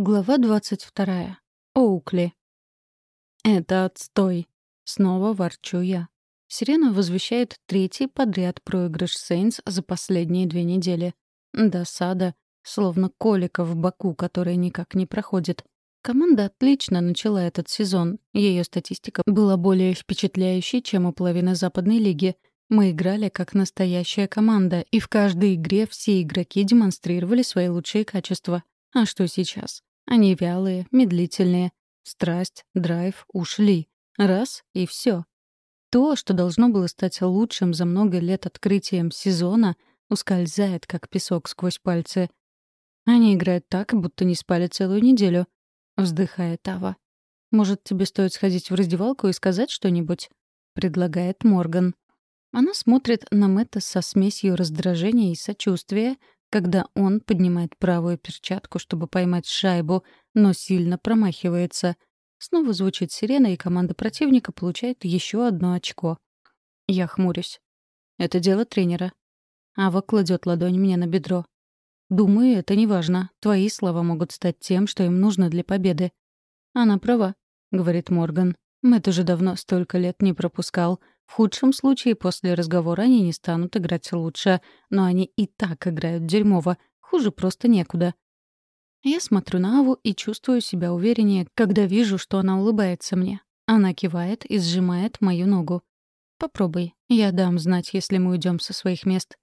Глава 22. Оукли. «Это отстой!» Снова ворчу я. Сирена возвещает третий подряд проигрыш Сейнс за последние две недели. Досада, словно колика в боку, которая никак не проходит. Команда отлично начала этот сезон. Ее статистика была более впечатляющей, чем у половины Западной лиги. Мы играли как настоящая команда, и в каждой игре все игроки демонстрировали свои лучшие качества. А что сейчас? Они вялые, медлительные. Страсть, драйв ушли. Раз — и все. То, что должно было стать лучшим за много лет открытием сезона, ускользает, как песок сквозь пальцы. Они играют так, будто не спали целую неделю. Вздыхает Ава. «Может, тебе стоит сходить в раздевалку и сказать что-нибудь?» — предлагает Морган. Она смотрит на Мэтта со смесью раздражения и сочувствия, когда он поднимает правую перчатку, чтобы поймать шайбу, но сильно промахивается. Снова звучит сирена, и команда противника получает еще одно очко. Я хмурюсь. Это дело тренера. Ава кладет ладонь мне на бедро. «Думаю, это не важно. Твои слова могут стать тем, что им нужно для победы». «Она права», — говорит Морган. Мэтт уже давно столько лет не пропускал. В худшем случае после разговора они не станут играть лучше, но они и так играют дерьмово. Хуже просто некуда. Я смотрю на Аву и чувствую себя увереннее, когда вижу, что она улыбается мне. Она кивает и сжимает мою ногу. «Попробуй. Я дам знать, если мы уйдем со своих мест».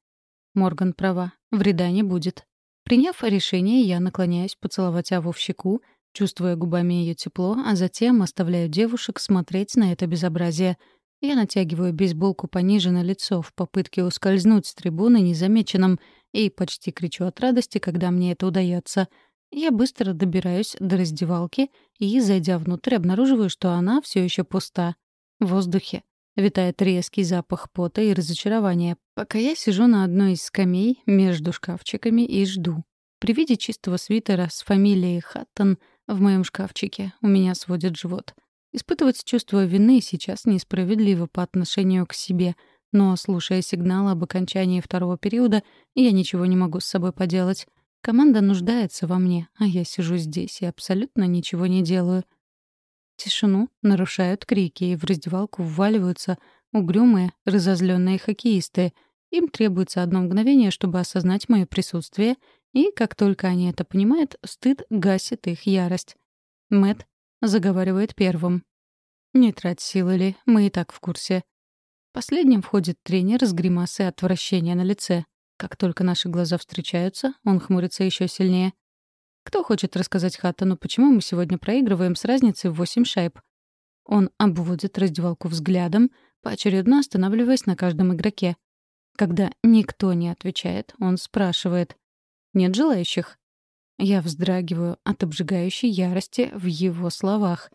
Морган права. Вреда не будет. Приняв решение, я наклоняюсь поцеловать Аву в щеку, чувствуя губами ее тепло, а затем оставляю девушек смотреть на это безобразие — я натягиваю бейсболку пониже на лицо в попытке ускользнуть с трибуны незамеченным и почти кричу от радости, когда мне это удается. Я быстро добираюсь до раздевалки и, зайдя внутрь, обнаруживаю, что она все еще пуста. В воздухе витает резкий запах пота и разочарования, пока я сижу на одной из скамей между шкафчиками и жду. При виде чистого свитера с фамилией Хаттон в моем шкафчике у меня сводит живот — Испытывать чувство вины сейчас несправедливо по отношению к себе, но, слушая сигнал об окончании второго периода, я ничего не могу с собой поделать. Команда нуждается во мне, а я сижу здесь и абсолютно ничего не делаю. Тишину нарушают крики, и в раздевалку вваливаются угрюмые, разозленные хоккеисты. Им требуется одно мгновение, чтобы осознать мое присутствие, и как только они это понимают, стыд гасит их ярость. Мэт заговаривает первым. «Не трать силы ли, мы и так в курсе». Последним входит тренер с гримасой отвращения на лице. Как только наши глаза встречаются, он хмурится еще сильнее. «Кто хочет рассказать Хаттону, почему мы сегодня проигрываем с разницей в восемь шайб?» Он обводит раздевалку взглядом, поочередно останавливаясь на каждом игроке. Когда никто не отвечает, он спрашивает. «Нет желающих?» Я вздрагиваю от обжигающей ярости в его словах.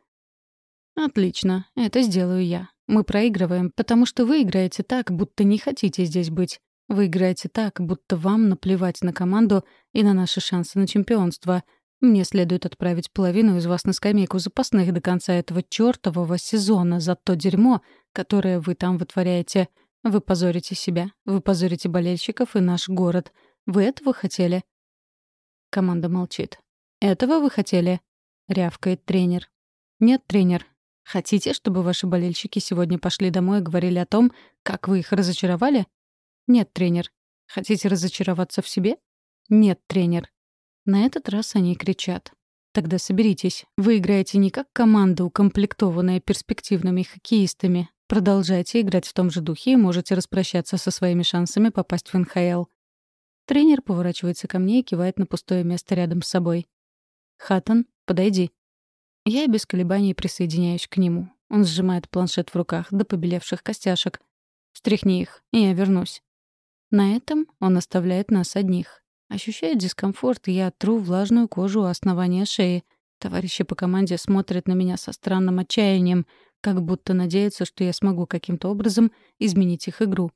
«Отлично, это сделаю я. Мы проигрываем, потому что вы играете так, будто не хотите здесь быть. Вы играете так, будто вам наплевать на команду и на наши шансы на чемпионство. Мне следует отправить половину из вас на скамейку запасных до конца этого чёртового сезона за то дерьмо, которое вы там вытворяете. Вы позорите себя, вы позорите болельщиков и наш город. Вы этого хотели?» Команда молчит. «Этого вы хотели?» — рявкает тренер. «Нет, тренер. Хотите, чтобы ваши болельщики сегодня пошли домой и говорили о том, как вы их разочаровали?» «Нет, тренер. Хотите разочароваться в себе?» «Нет, тренер». На этот раз они кричат. «Тогда соберитесь. Вы играете не как команда, укомплектованная перспективными хоккеистами. Продолжайте играть в том же духе и можете распрощаться со своими шансами попасть в НХЛ. Тренер поворачивается ко мне и кивает на пустое место рядом с собой. «Хаттон, подойди». Я без колебаний присоединяюсь к нему. Он сжимает планшет в руках до побелевших костяшек. «Стряхни их, и я вернусь». На этом он оставляет нас одних. Ощущая дискомфорт, я тру влажную кожу у основания шеи. Товарищи по команде смотрят на меня со странным отчаянием, как будто надеются, что я смогу каким-то образом изменить их игру.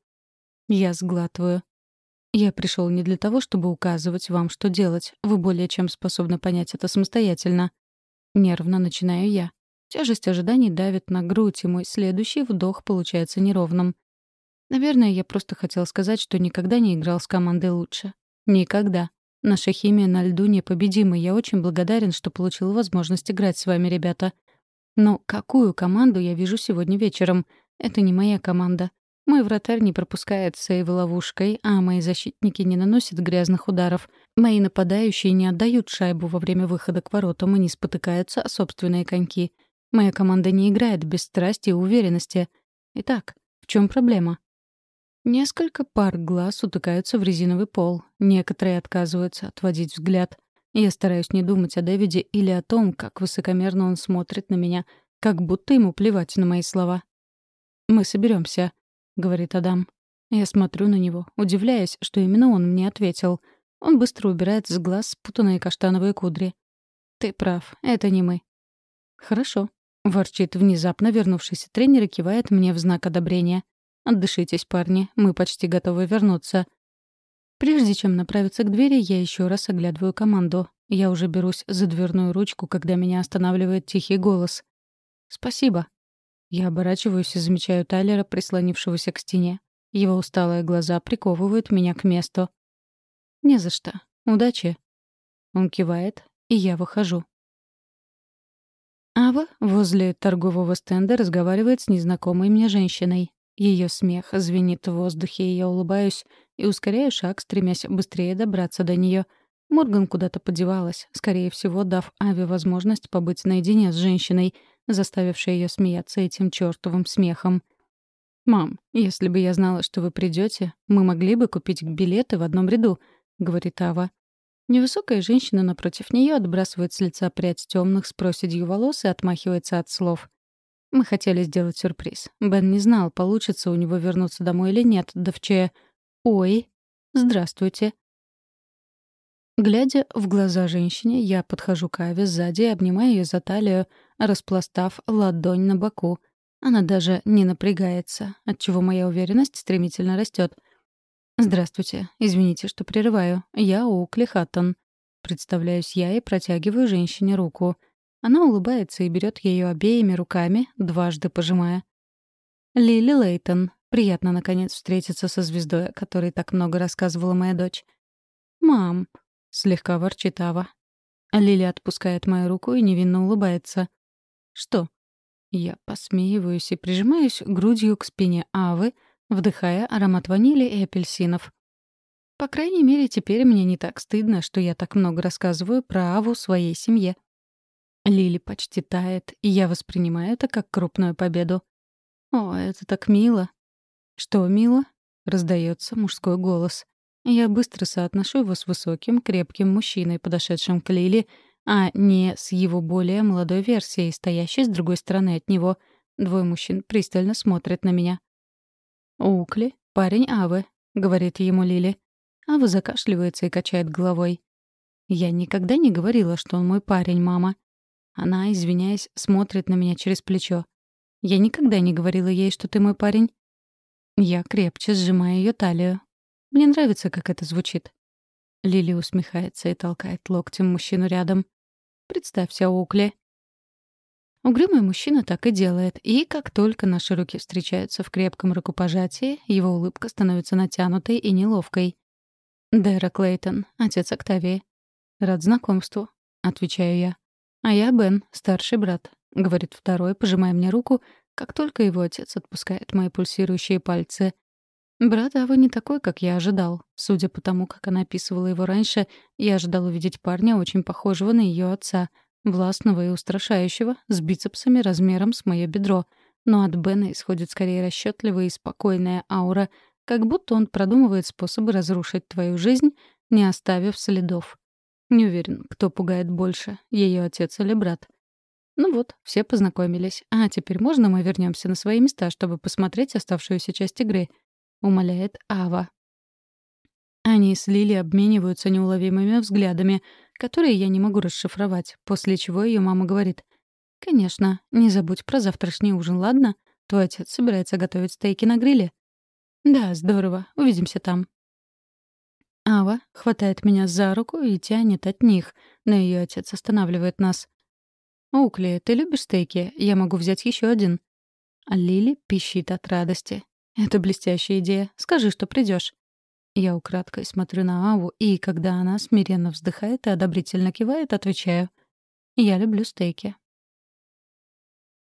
Я сглатываю. Я пришел не для того, чтобы указывать вам, что делать. Вы более чем способны понять это самостоятельно. Нервно начинаю я. Тяжесть ожиданий давит на грудь, и мой следующий вдох получается неровным. Наверное, я просто хотел сказать, что никогда не играл с командой лучше. Никогда. Наша химия на льду непобедима, я очень благодарен, что получил возможность играть с вами, ребята. Но какую команду я вижу сегодня вечером? Это не моя команда. Мой вратарь не пропускает сейвы ловушкой, а мои защитники не наносят грязных ударов. Мои нападающие не отдают шайбу во время выхода к воротам и не спотыкаются о собственные коньки. Моя команда не играет без страсти и уверенности. Итак, в чем проблема? Несколько пар глаз утыкаются в резиновый пол. Некоторые отказываются отводить взгляд. Я стараюсь не думать о Дэвиде или о том, как высокомерно он смотрит на меня, как будто ему плевать на мои слова. «Мы соберемся, говорит Адам. Я смотрю на него, удивляясь, что именно он мне ответил. Он быстро убирает с глаз спутанные каштановые кудри. «Ты прав, это не мы». «Хорошо», — ворчит внезапно вернувшийся тренер и кивает мне в знак одобрения. «Отдышитесь, парни, мы почти готовы вернуться». Прежде чем направиться к двери, я еще раз оглядываю команду. Я уже берусь за дверную ручку, когда меня останавливает тихий голос. «Спасибо». Я оборачиваюсь и замечаю Тайлера, прислонившегося к стене. Его усталые глаза приковывают меня к месту. «Не за что. Удачи». Он кивает, и я выхожу. Ава возле торгового стенда разговаривает с незнакомой мне женщиной. Ее смех звенит в воздухе, и я улыбаюсь и ускоряю шаг, стремясь быстрее добраться до нее. Морган куда-то подевалась, скорее всего, дав Аве возможность побыть наедине с женщиной, заставившей ее смеяться этим чертовым смехом. «Мам, если бы я знала, что вы придете, мы могли бы купить билеты в одном ряду», — говорит Ава. Невысокая женщина напротив нее отбрасывает с лица прядь темных с проседью волос и отмахивается от слов. Мы хотели сделать сюрприз. Бен не знал, получится у него вернуться домой или нет, да в че... «Ой, здравствуйте». Глядя в глаза женщине, я подхожу к Аве сзади и обнимаю ее за талию, распластав ладонь на боку. Она даже не напрягается, отчего моя уверенность стремительно растет. «Здравствуйте. Извините, что прерываю. Я Оукли Хаттон». Представляюсь я и протягиваю женщине руку — она улыбается и берет ее обеими руками, дважды пожимая. Лили Лейтон. Приятно, наконец, встретиться со звездой, о которой так много рассказывала моя дочь. «Мам», — слегка ворчит Ава. Лили отпускает мою руку и невинно улыбается. «Что?» Я посмеиваюсь и прижимаюсь грудью к спине Авы, вдыхая аромат ванили и апельсинов. По крайней мере, теперь мне не так стыдно, что я так много рассказываю про Аву своей семье. Лили почти тает, и я воспринимаю это как крупную победу. «О, это так мило!» «Что мило?» — раздается мужской голос. Я быстро соотношу его с высоким, крепким мужчиной, подошедшим к Лили, а не с его более молодой версией, стоящей с другой стороны от него. Двое мужчин пристально смотрят на меня. «Укли, парень Авы», — говорит ему Лили. Ава закашливается и качает головой. «Я никогда не говорила, что он мой парень, мама. Она, извиняясь, смотрит на меня через плечо. Я никогда не говорила ей, что ты мой парень. Я крепче сжимаю ее талию. Мне нравится, как это звучит. Лили усмехается и толкает локтем мужчину рядом. «Представься, Оукли». Угрюмый мужчина так и делает, и как только наши руки встречаются в крепком рукопожатии, его улыбка становится натянутой и неловкой. «Дэра Клейтон, отец Октавии». «Рад знакомству», — отвечаю я. «А я Бен, старший брат», — говорит второй, пожимая мне руку, как только его отец отпускает мои пульсирующие пальцы. Брат Ава не такой, как я ожидал. Судя по тому, как она описывала его раньше, я ожидал увидеть парня, очень похожего на ее отца, властного и устрашающего, с бицепсами размером с мое бедро. Но от Бена исходит скорее расчетливая и спокойная аура, как будто он продумывает способы разрушить твою жизнь, не оставив следов. Не уверен, кто пугает больше, ее отец или брат. Ну вот, все познакомились. А теперь можно мы вернемся на свои места, чтобы посмотреть оставшуюся часть игры? Умоляет Ава. Они с Лили обмениваются неуловимыми взглядами, которые я не могу расшифровать, после чего ее мама говорит. «Конечно, не забудь про завтрашний ужин, ладно? Твой отец собирается готовить стейки на гриле». «Да, здорово. Увидимся там». Ава хватает меня за руку и тянет от них, но ее отец останавливает нас. «Укли, ты любишь стейки? Я могу взять еще один». А Лили пищит от радости. «Это блестящая идея. Скажи, что придешь. Я украдкой смотрю на Аву, и когда она смиренно вздыхает и одобрительно кивает, отвечаю. «Я люблю стейки.